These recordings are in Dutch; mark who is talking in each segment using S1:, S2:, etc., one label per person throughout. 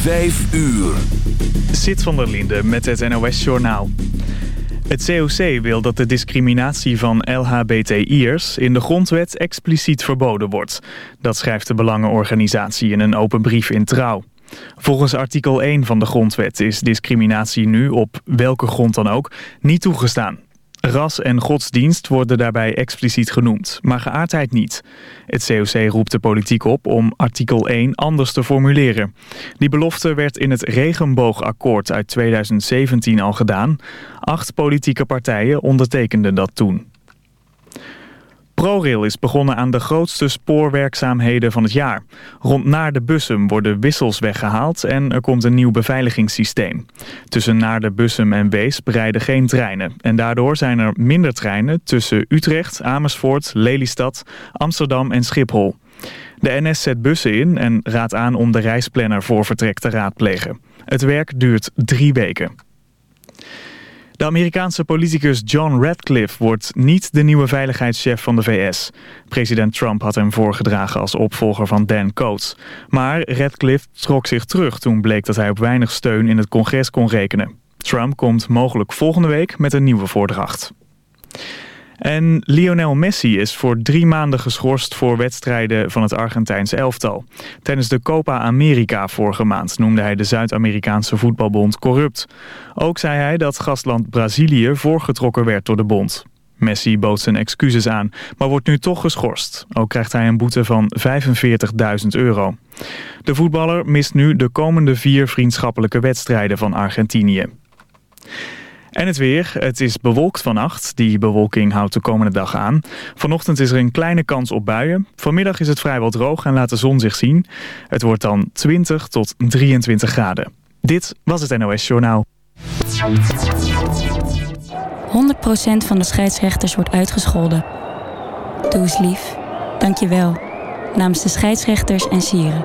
S1: Vijf uur.
S2: Zit van der Linde met het NOS-journaal. Het COC wil dat de discriminatie van LHBTI'ers in de grondwet expliciet verboden wordt. Dat schrijft de Belangenorganisatie in een open brief in Trouw. Volgens artikel 1 van de grondwet is discriminatie nu, op welke grond dan ook, niet toegestaan. Ras en godsdienst worden daarbij expliciet genoemd, maar geaardheid niet. Het COC roept de politiek op om artikel 1 anders te formuleren. Die belofte werd in het regenboogakkoord uit 2017 al gedaan. Acht politieke partijen ondertekenden dat toen. ProRail is begonnen aan de grootste spoorwerkzaamheden van het jaar. Rond Naarden Bussum worden wissels weggehaald en er komt een nieuw beveiligingssysteem. Tussen Naarden Bussum en Wees bereiden geen treinen. En daardoor zijn er minder treinen tussen Utrecht, Amersfoort, Lelystad, Amsterdam en Schiphol. De NS zet bussen in en raadt aan om de reisplanner voor vertrek te raadplegen. Het werk duurt drie weken. De Amerikaanse politicus John Radcliffe wordt niet de nieuwe veiligheidschef van de VS. President Trump had hem voorgedragen als opvolger van Dan Coates. Maar Radcliffe trok zich terug toen bleek dat hij op weinig steun in het congres kon rekenen. Trump komt mogelijk volgende week met een nieuwe voordracht. En Lionel Messi is voor drie maanden geschorst voor wedstrijden van het Argentijnse elftal. Tijdens de Copa America vorige maand noemde hij de Zuid-Amerikaanse voetbalbond corrupt. Ook zei hij dat gastland Brazilië voorgetrokken werd door de bond. Messi bood zijn excuses aan, maar wordt nu toch geschorst. Ook krijgt hij een boete van 45.000 euro. De voetballer mist nu de komende vier vriendschappelijke wedstrijden van Argentinië. En het weer. Het is bewolkt vannacht. Die bewolking houdt de komende dag aan. Vanochtend is er een kleine kans op buien. Vanmiddag is het vrijwel droog en laat de zon zich zien. Het wordt dan 20 tot 23 graden. Dit was het NOS Journaal.
S3: 100% van de scheidsrechters wordt uitgescholden. Doe eens lief. Dank je wel. Namens de scheidsrechters en sieren.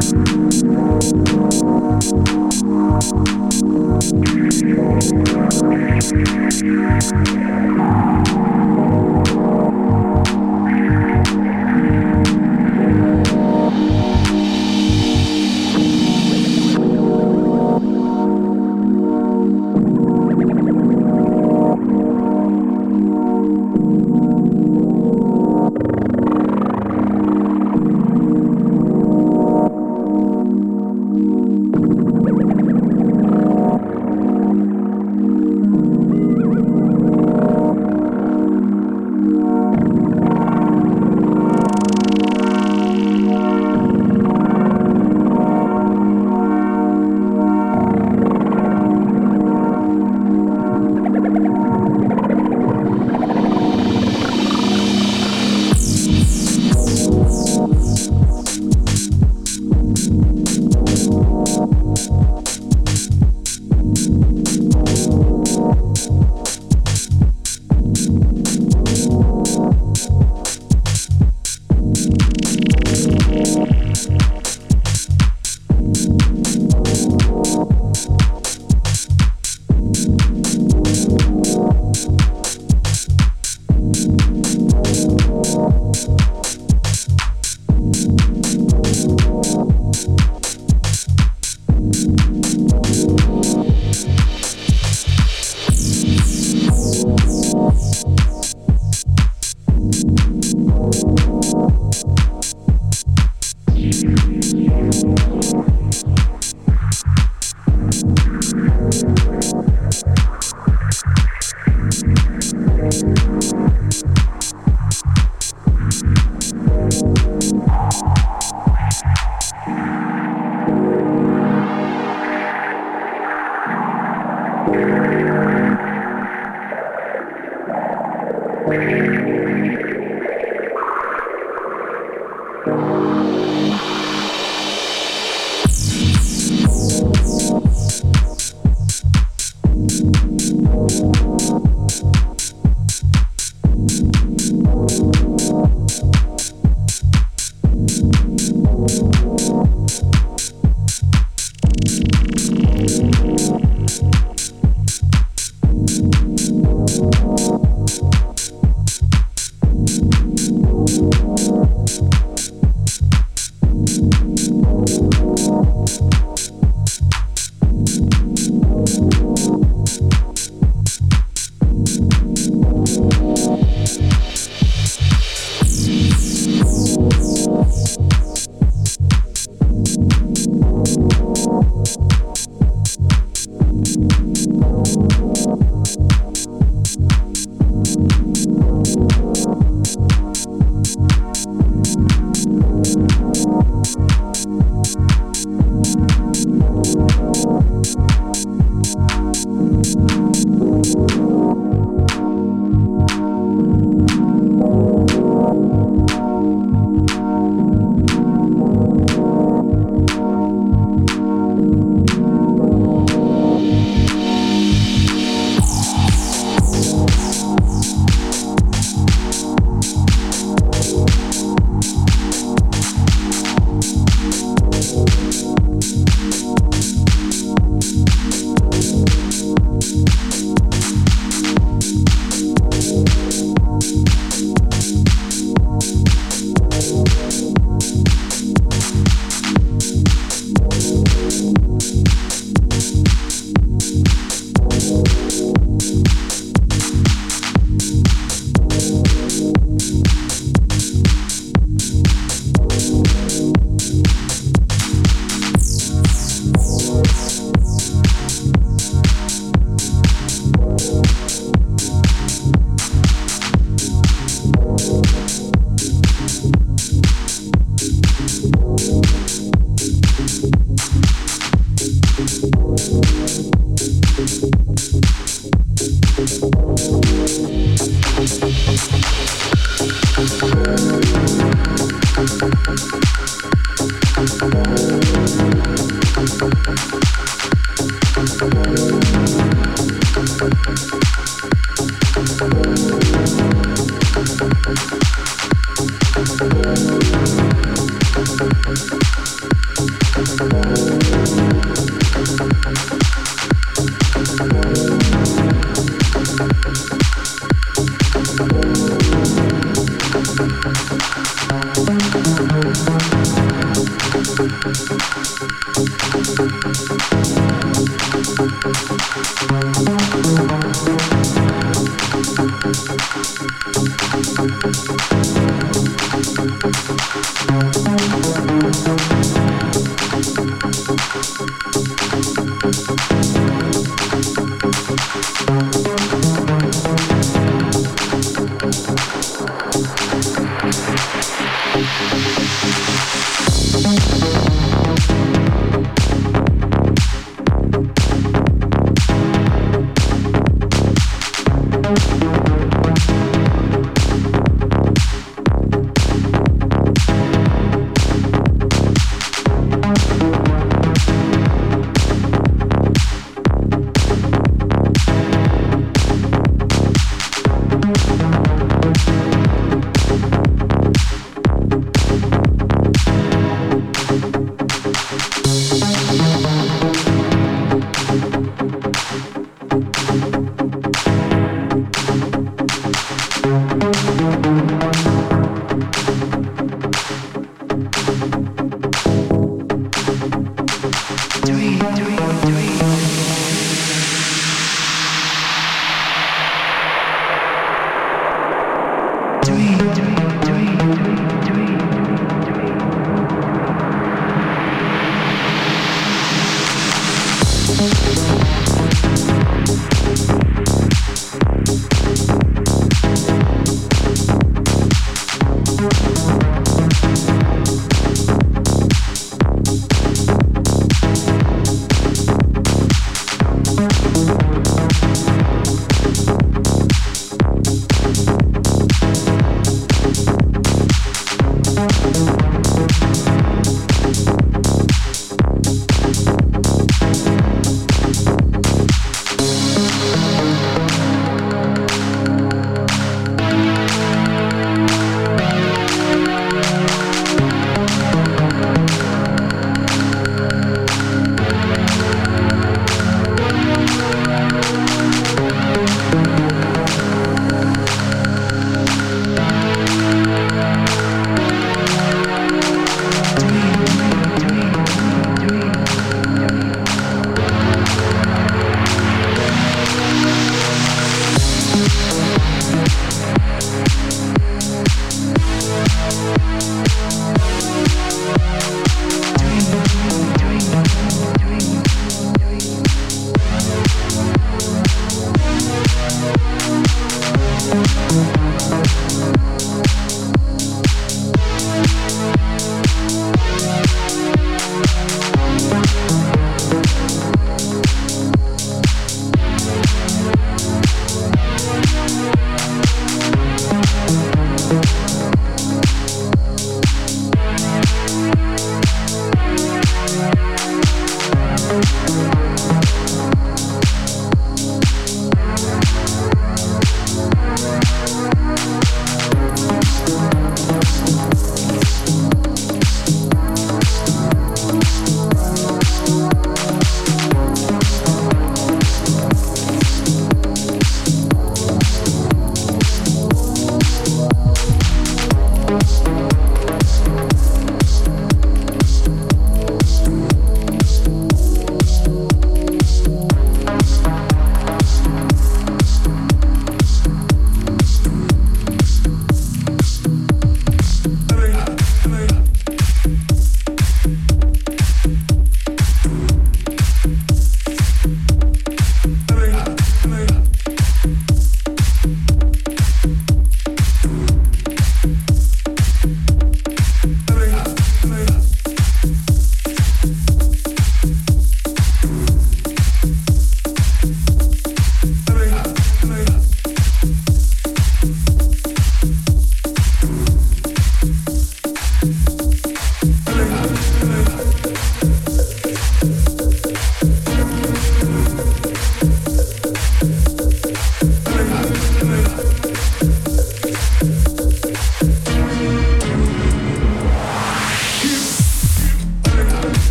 S1: Thank you. Thank you.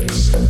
S1: Yes.